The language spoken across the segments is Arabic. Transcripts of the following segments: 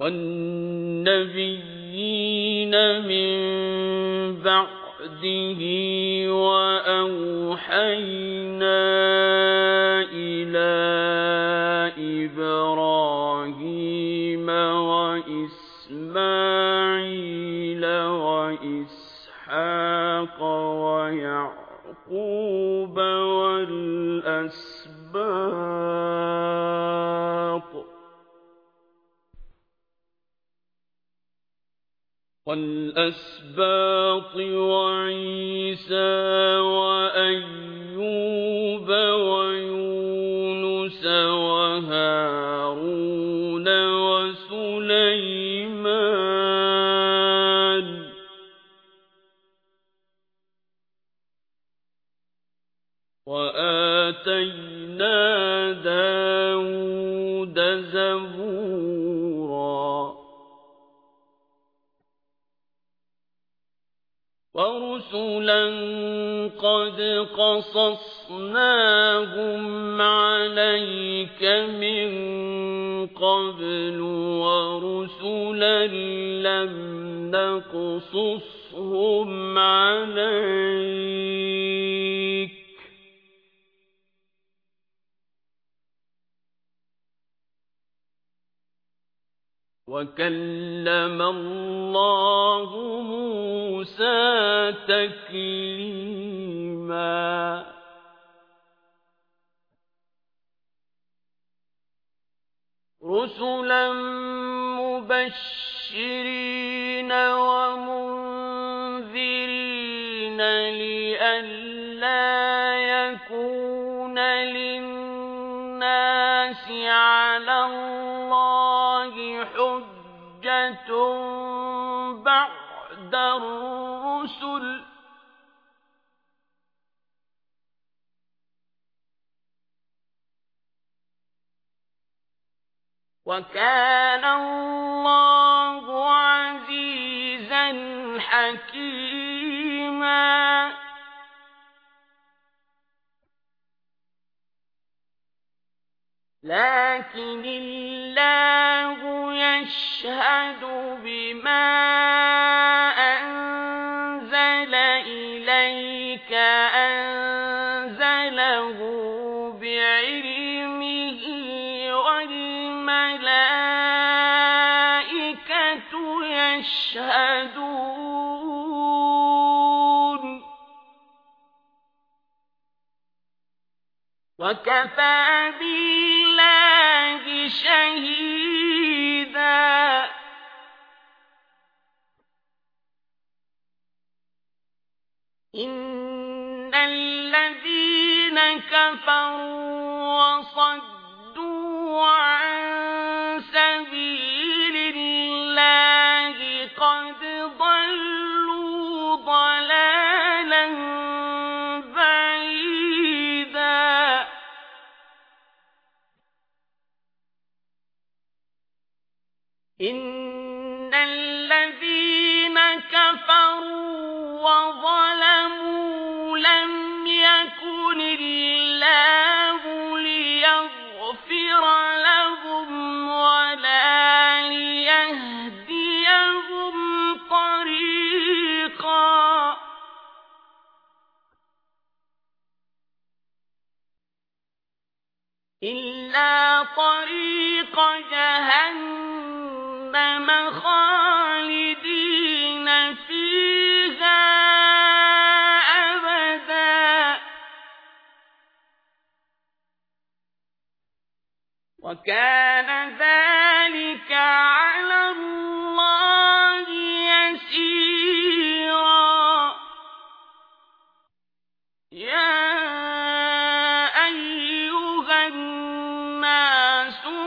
وَالنَّبِيِّينَ مِن بَعْدِهِ وَأَوْحَيْنَا إِلَى إِبْرَاهِيمَ وَإِسْمَاعِيلَ وَإِسْحَاقَ وَيَعْقُوبَ وَالْأَسْبَاطِ وَالْأَسْبَاطِ وَعِيسَى وَأَيُّوبَ وَيُونُسَ وَهَارُونَ وَسُلَيْمَانَ. وَآتَيْنَا دَاوُودَ زَبُورًا وَرُسُلًا قَدْ قَصَصْنَاهُمْ عَلَيْكَ مِنْ قَبْلُ وَرُسُلًا لَّمْ نَقْصُصْهُمْ عَلَيْكَ وَكَلَّمَ اللَّهُ مُوسَى تَكْلِيمًا. رُسُلًا مُبَشِّرِينَ وَمُنذِرِينَ لِئَلَّا يَكُونَ لِلنَّاسِ الرُّسُلِ. وَكَانَ اللَّهُ عَزِيزًا حَكِيمًا. لَكِنِ اللَّهُ يَشْهَدُ بِمَا أَنزَلَهُ بِعِلْمِهِ وَالْمَلَائِكَةُ يَشْهَدُونَ وَكَفَىٰ بِاللَّهِ شَهِيدًا كَفَرُوا وَصَدُّوا عَن إِلَّا طَرِيقَ جَهَنَّمَ خَالِدِينَ فِيهَا أَبَدًا وَكَانَ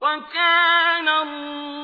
وكان الله